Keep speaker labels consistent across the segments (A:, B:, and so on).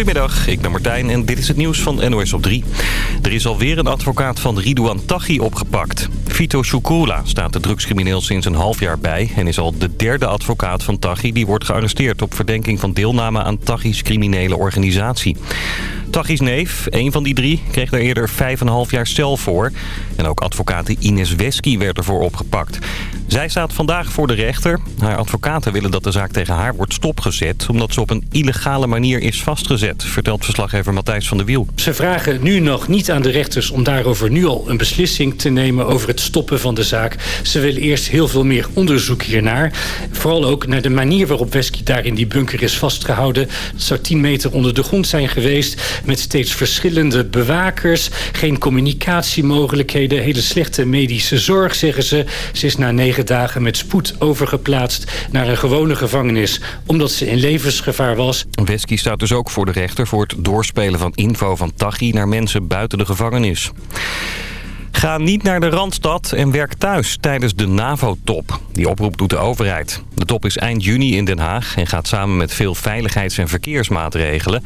A: Goedemiddag, ik ben Martijn en dit is het nieuws van NOS op 3. Er is alweer een advocaat van Ridouan Taghi opgepakt. Vito Shukula staat de drugscrimineel sinds een half jaar bij... en is al de derde advocaat van Taghi die wordt gearresteerd... op verdenking van deelname aan Taghi's criminele organisatie. Taghi's neef, een van die drie, kreeg er eerder 5,5 jaar cel voor. En ook advocate Ines Wesky werd ervoor opgepakt. Zij staat vandaag voor de rechter. Haar advocaten willen dat de zaak tegen haar wordt stopgezet... omdat ze op een illegale manier is vastgezet, vertelt verslaggever Matthijs van der Wiel.
B: Ze vragen nu nog niet aan de rechters om daarover nu al een beslissing te nemen... over het stoppen van de zaak. Ze willen eerst heel veel meer onderzoek hiernaar. Vooral ook naar de manier waarop Wesky daar in die bunker is vastgehouden. Het zou 10 meter onder de grond zijn geweest... met steeds verschillende bewakers. Geen communicatiemogelijkheden, hele slechte medische zorg, zeggen ze. Ze is na negen dagen met spoed overgeplaatst naar een gewone gevangenis... omdat ze in levensgevaar was.
A: Wesky staat dus ook voor de rechter voor het doorspelen van info van Taghi naar mensen buiten de gevangenis. Ga niet naar de Randstad en werk thuis tijdens de NAVO-top. Die oproep doet de overheid. De top is eind juni in Den Haag en gaat samen met veel veiligheids- en verkeersmaatregelen.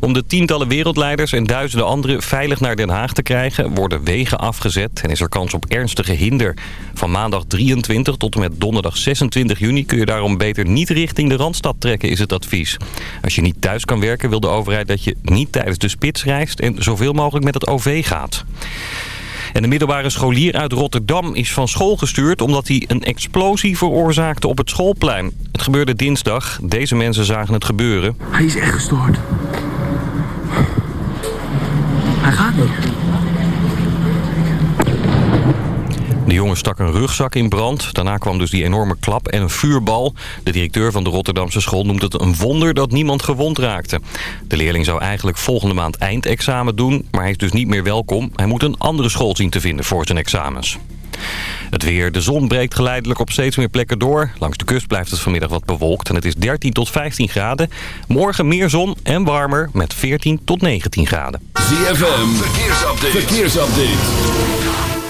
A: Om de tientallen wereldleiders en duizenden anderen veilig naar Den Haag te krijgen... worden wegen afgezet en is er kans op ernstige hinder. Van maandag 23 tot en met donderdag 26 juni kun je daarom beter niet richting de Randstad trekken, is het advies. Als je niet thuis kan werken wil de overheid dat je niet tijdens de spits reist en zoveel mogelijk met het OV gaat. En de middelbare scholier uit Rotterdam is van school gestuurd... omdat hij een explosie veroorzaakte op het schoolplein. Het gebeurde dinsdag. Deze mensen zagen het gebeuren.
C: Hij is echt gestoord. Hij gaat niet.
A: De jongen stak een rugzak in brand. Daarna kwam dus die enorme klap en een vuurbal. De directeur van de Rotterdamse school noemt het een wonder dat niemand gewond raakte. De leerling zou eigenlijk volgende maand eindexamen doen, maar hij is dus niet meer welkom. Hij moet een andere school zien te vinden voor zijn examens. Het weer. De zon breekt geleidelijk op steeds meer plekken door. Langs de kust blijft het vanmiddag wat bewolkt en het is 13 tot 15 graden. Morgen meer zon en warmer met 14 tot 19 graden.
D: ZFM. Verkeersupdate. Verkeersupdate.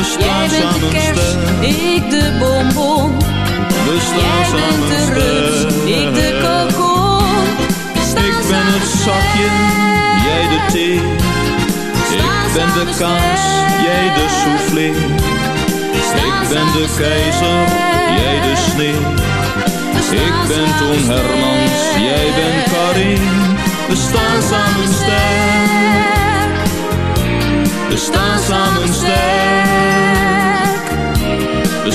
E: We staan
F: Jij bent de kerst, ik de bonbon.
E: We staan
F: Jij bent de rust, ik de kokon.
E: Ik ben het zakje, jij de thee. Ik ben de kaas, jij de soufflé. Ik ben de keizer, jij de sneeuw. Ik ben Toon Hermans, jij bent Karin. We staan samen sterk. We staan samen sterk.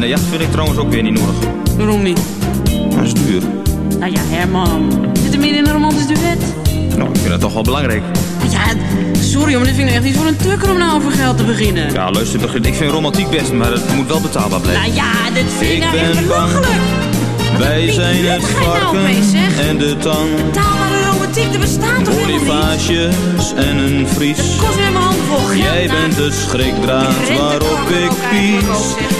F: en een
E: jacht vind ik trouwens ook weer niet nodig.
F: Waarom niet?
E: Dat is duur.
F: Nou ja, Herman. Zit er meer in een romantisch duet?
E: Nou, ik vind dat toch wel belangrijk.
F: Ja, sorry, maar dit vind ik echt niet voor een tukker om nou over geld te beginnen.
E: Ja, luister, ik vind romantiek best, maar het moet wel betaalbaar blijven.
F: Nou ja, dit vind ik,
E: Ik
F: nou echt belachelijk.
E: Wij zijn het
F: nou
E: varken en de tang.
F: Betaalbare romantiek, er bestaat toch?
E: Bonifages en een vries.
F: Kost weer mijn hand vol geld.
E: Jij
F: nou.
E: bent de schrikdraad waarop ik pies.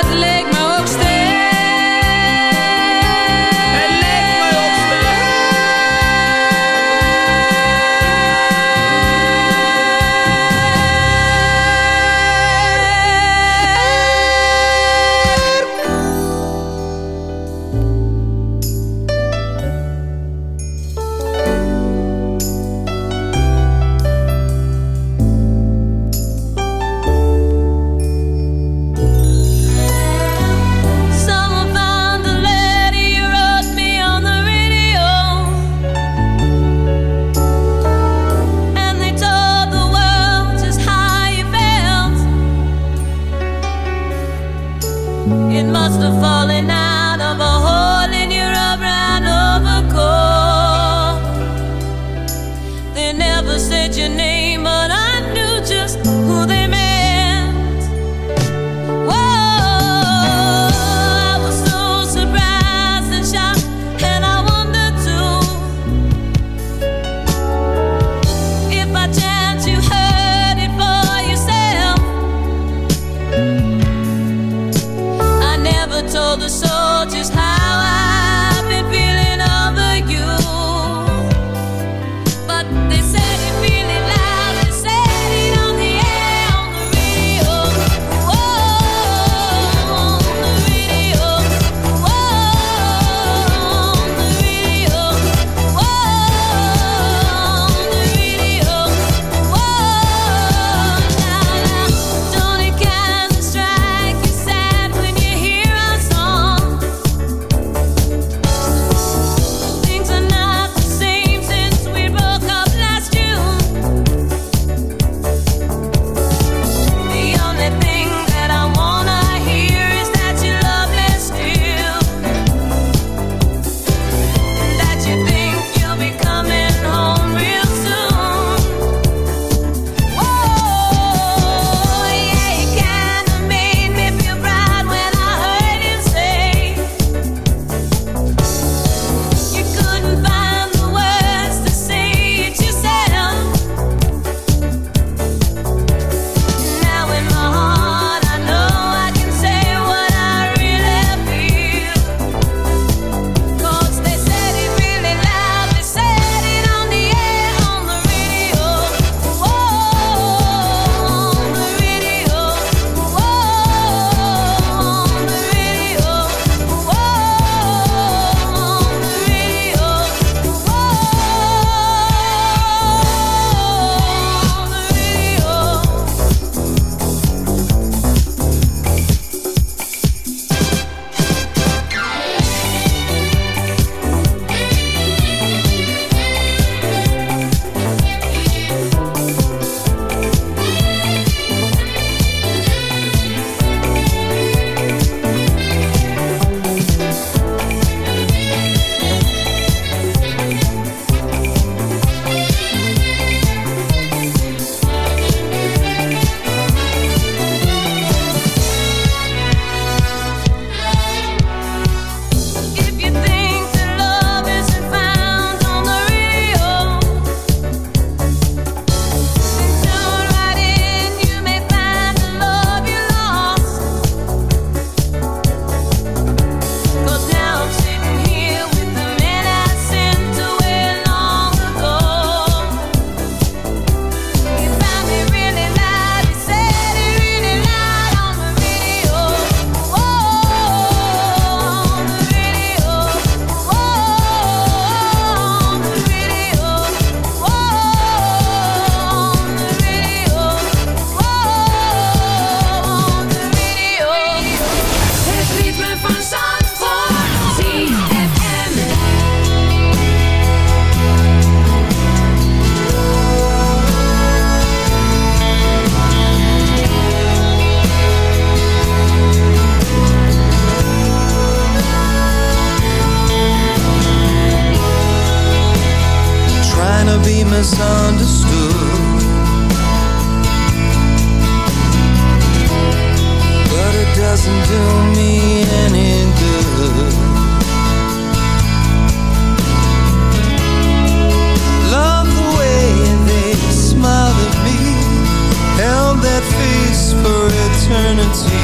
G: Eternity.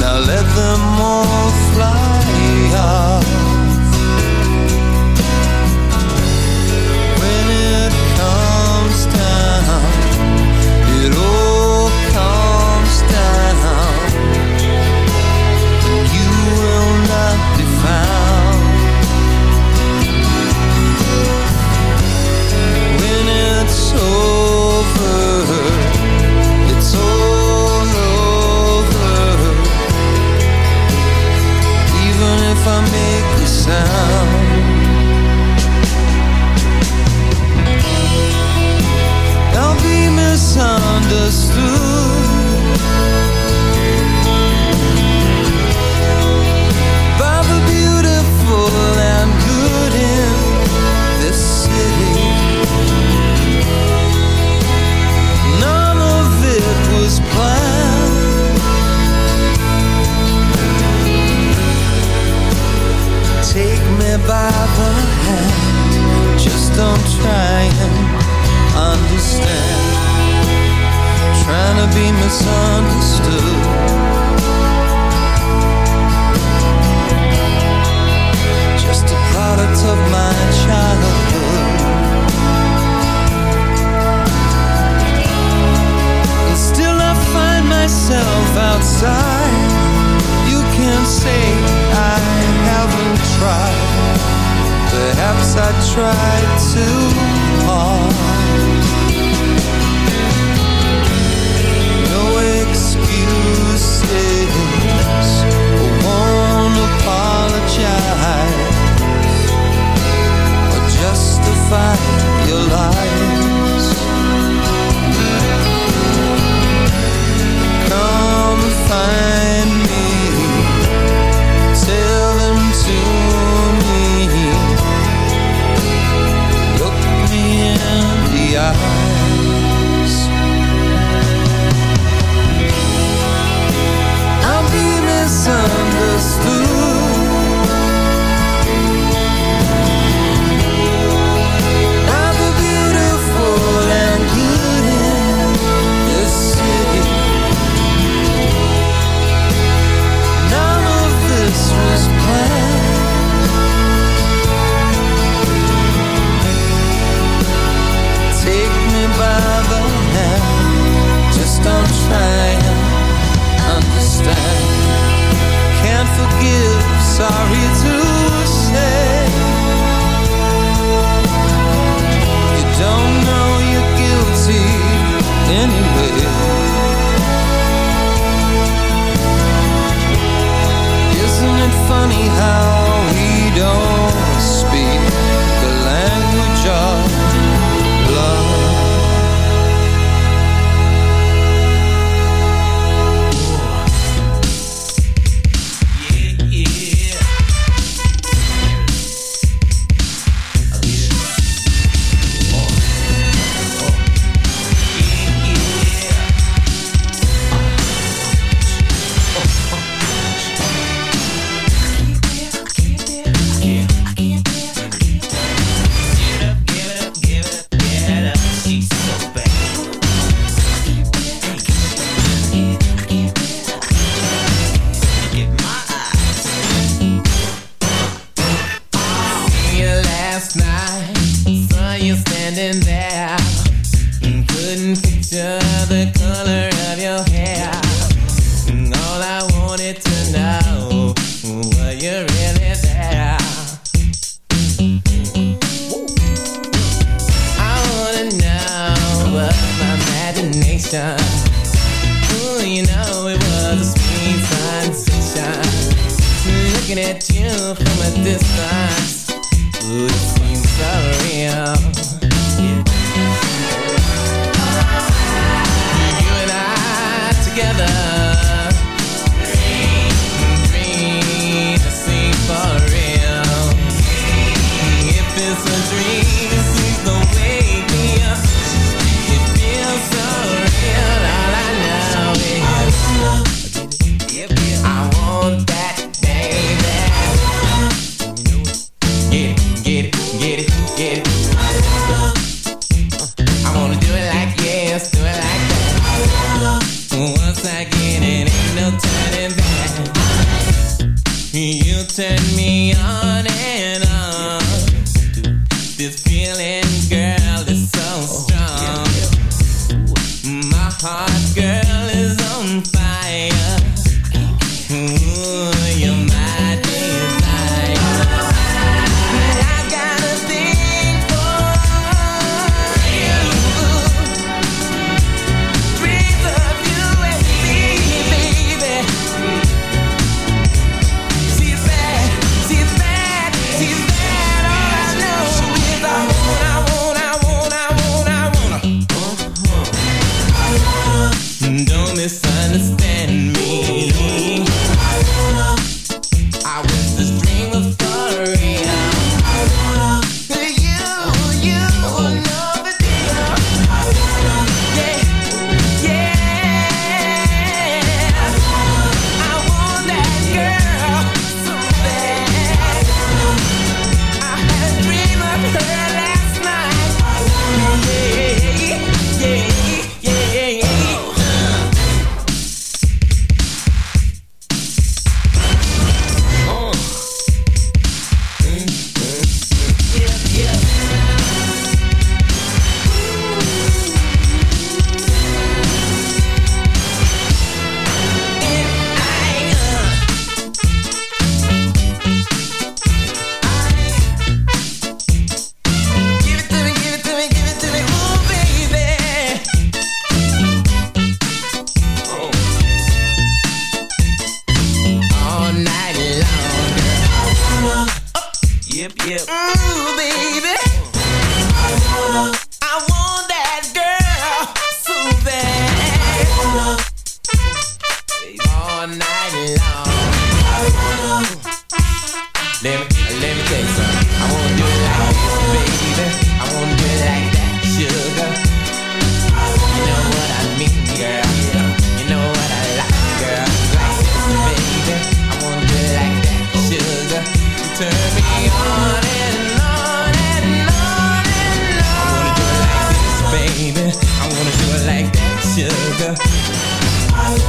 G: Now let them all fly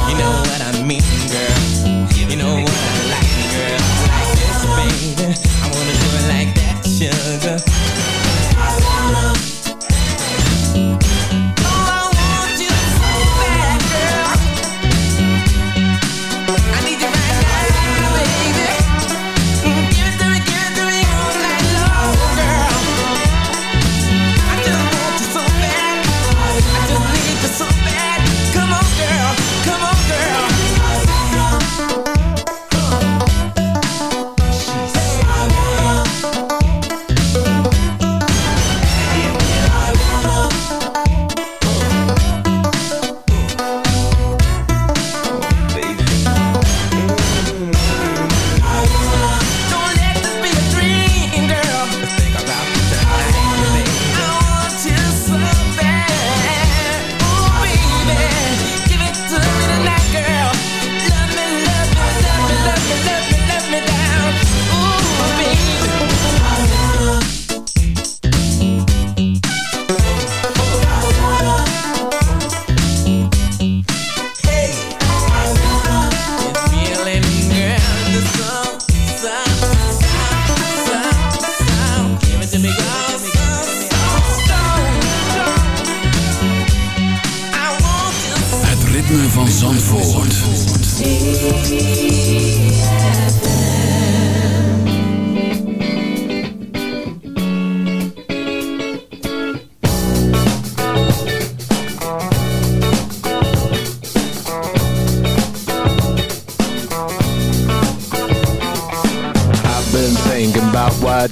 G: You know
H: what I mean, girl. You know what I like, girl. Like this, baby. I wanna do it like that, sugar.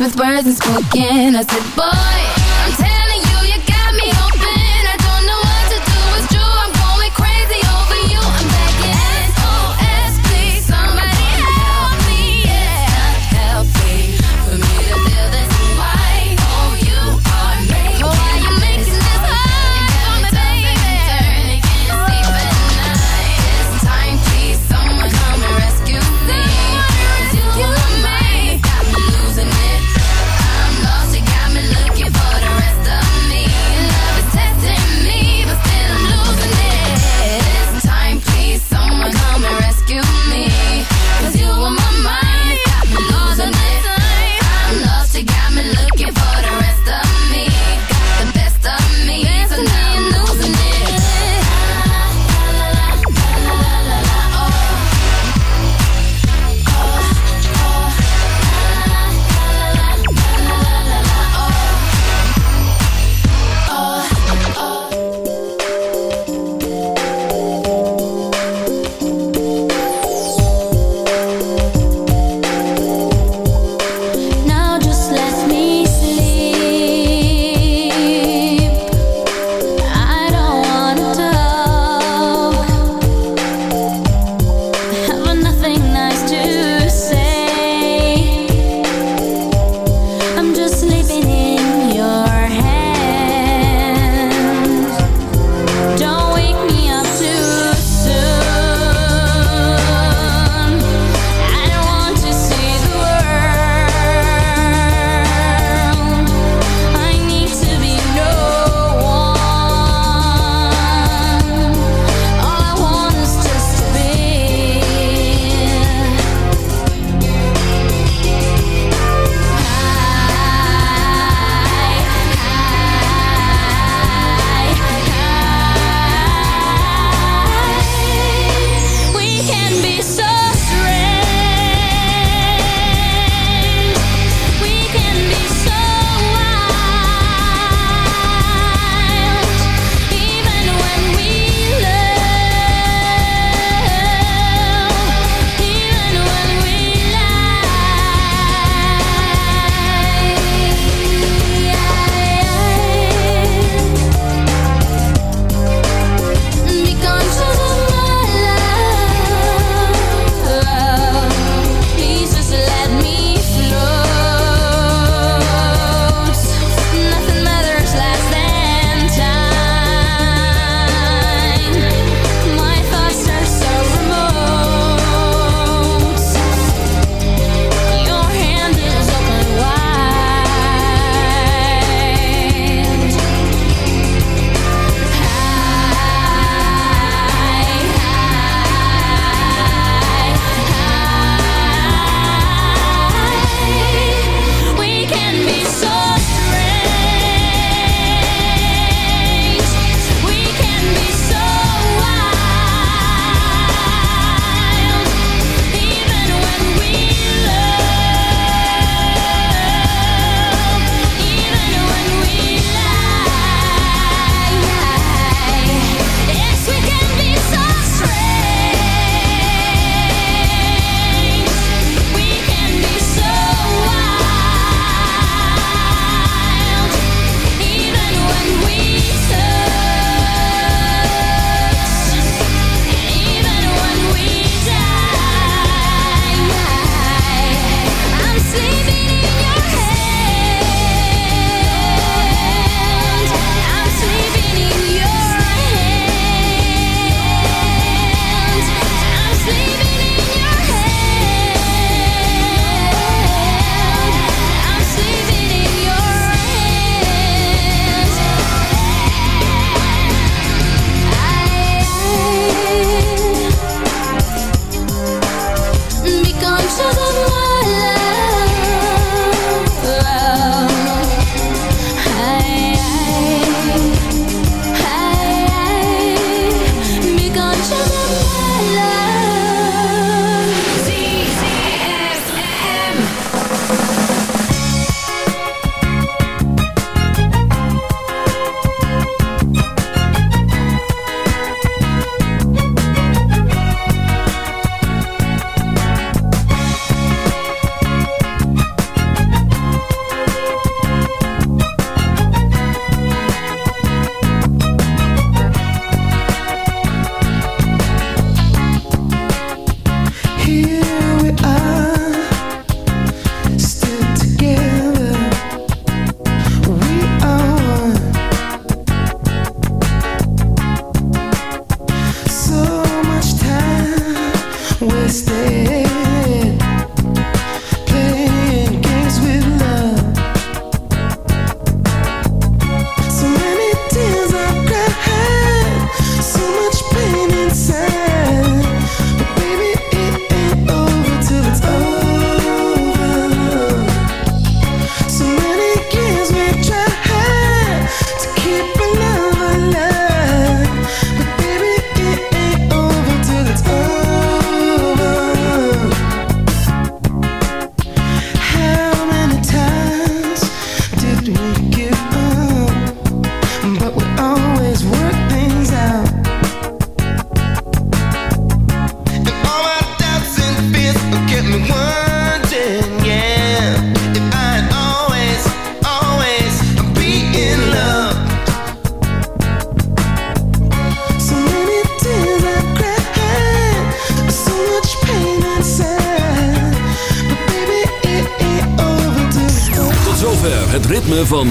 I: with words unspoken. I said,